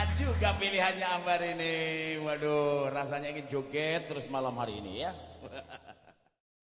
enak juga pilihannya Ambar ini. Waduh, rasanya ingin joget terus malam hari ini ya.